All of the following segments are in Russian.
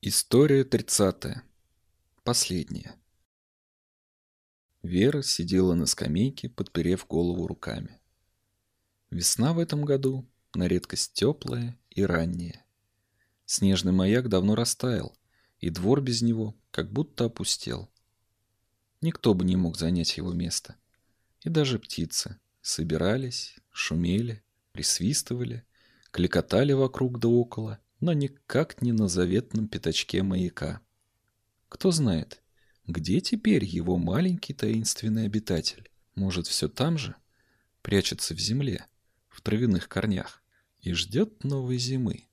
История тридцатая. Последняя. Вера сидела на скамейке, подперев голову руками. Весна в этом году на редкость теплая и ранняя. Снежный маяк давно растаял, и двор без него как будто опустел. Никто бы не мог занять его место. И даже птицы собирались, шумели, присвистывали, кликотали вокруг да около, но никак не на заветном пятачке маяка. Кто знает, где теперь его маленький таинственный обитатель? Может, все там же? Прячется в земле, в травяных корнях, и ждет новой зимы.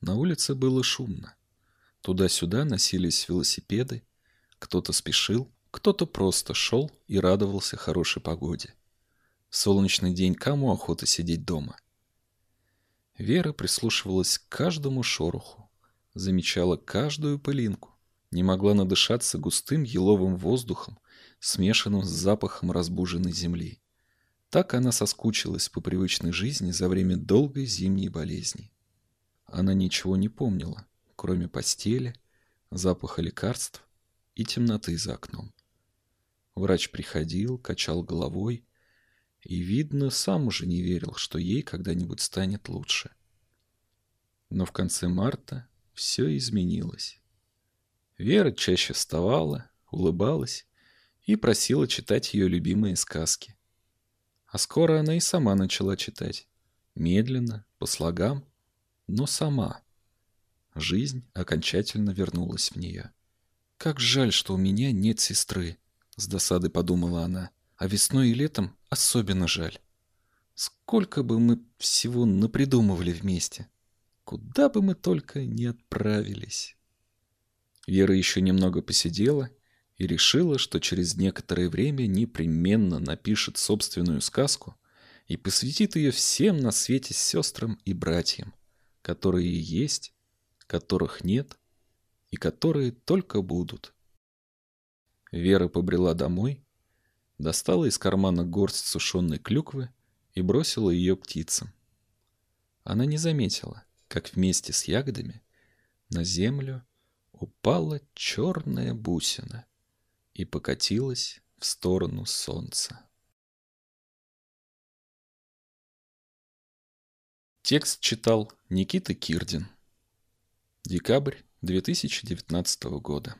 На улице было шумно. Туда-сюда носились велосипеды, кто-то спешил, кто-то просто шел и радовался хорошей погоде. В солнечный день кому охота сидеть дома? Вера прислушивалась к каждому шороху, замечала каждую пылинку, не могла надышаться густым еловым воздухом, смешанным с запахом разбуженной земли. Так она соскучилась по привычной жизни за время долгой зимней болезни. Она ничего не помнила, кроме постели, запаха лекарств и темноты за окном. Врач приходил, качал головой и, видно, сам уже не верил, что ей когда-нибудь станет лучше. Но в конце марта все изменилось. Вера чаще вставала, улыбалась и просила читать ее любимые сказки. А скоро она и сама начала читать. Медленно, по слогам, но сама. Жизнь окончательно вернулась в нее. «Как жаль, что у меня нет сестры», — с досадой подумала она. «А весной и летом особенно жаль. Сколько бы мы всего напридумывали вместе. Куда бы мы только не отправились». Вера еще немного посидела и решила, что через некоторое время непременно напишет собственную сказку и посвятит ее всем на свете сестрам и братьям, которые есть, которых нет и которые только будут. Вера побрела домой, достала из кармана горсть сушеной клюквы и бросила ее птицам. Она не заметила, как вместе с ягодами на землю упала черная бусина и покатилась в сторону солнца. Текст читал Никита Кирдин. Декабрь 2019 года.